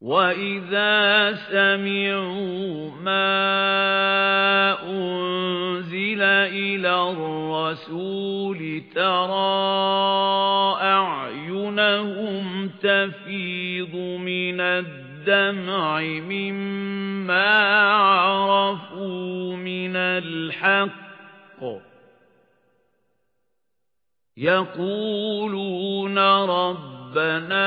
وَإِذَا سَمِعُوا مَا أُنْزِلَ إِلَى الرَّسُولِ تَرَى أَعْيُنَهُمْ تَفِيضُ مِنَ الدَّمْعِ مِمَّا عَرَفُوا مِنَ الْحَقِّ يَقُولُونَ رَبَّنَا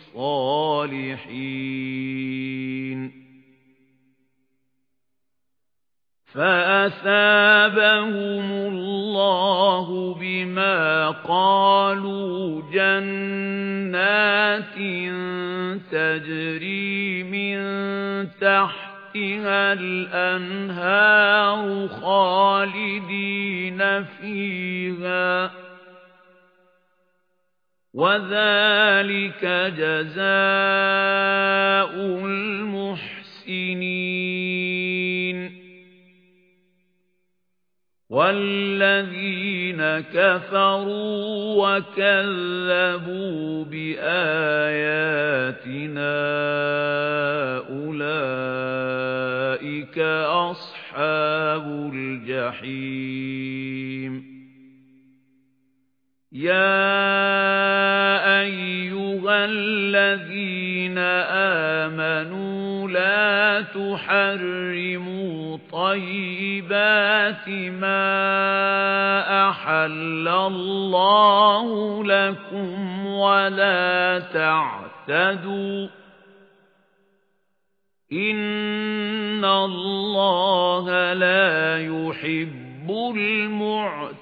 فَأَثَابَهُمُ اللَّهُ بِمَا قَالُوا جَنَّاتٍ تَجْرِي مِن تحتها الأنهار خالدين فيها وذلك جزاء المحسنين. والذين كفروا وكذبوا بآياتنا أولئك أصحاب الجحيم. الذين آمنوا لا تحرموا طيبات ما أحل الله لكم ولا تعتدوا إِنَّ اللَّهَ لَا يُحِبُّ الْمُعْتَدِينَ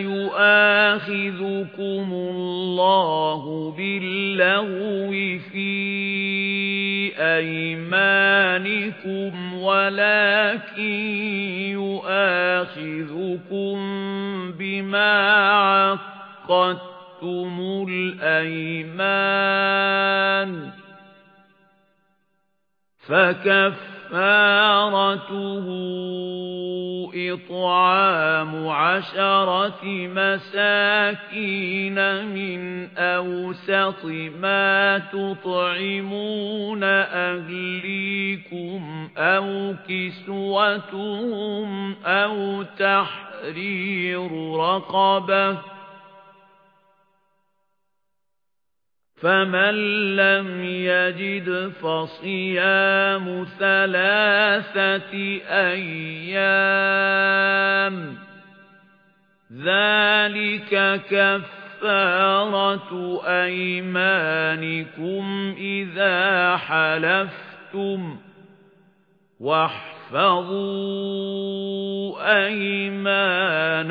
يؤاخذكم الله باللغو في أيمانكم ولكن يؤاخذكم بما عقدتم الأيمان فكفارته إطعام عشرة مساكين من أوسط ما تطعمون أهليكم أو كسوتهم أو تحرير رقبة فَمَن لَّمْ يَجِدْ فَصِيَامُ ثَلَاثَةِ أَيَّامٍ ذَلِكَ كَفَّارَةُ أَيْمَانِكُمْ إِذَا حَلَفْتُمْ وَاحْفَظُوا أَيْمَانَكُمْ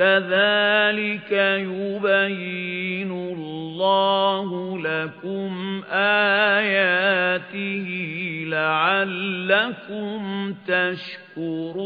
كَذَلِكَ يُبَيِّنُ اللَّهُ لَكُمْ آيَاتِهِ لَعَلَّكُمْ تَشْكُرُونَ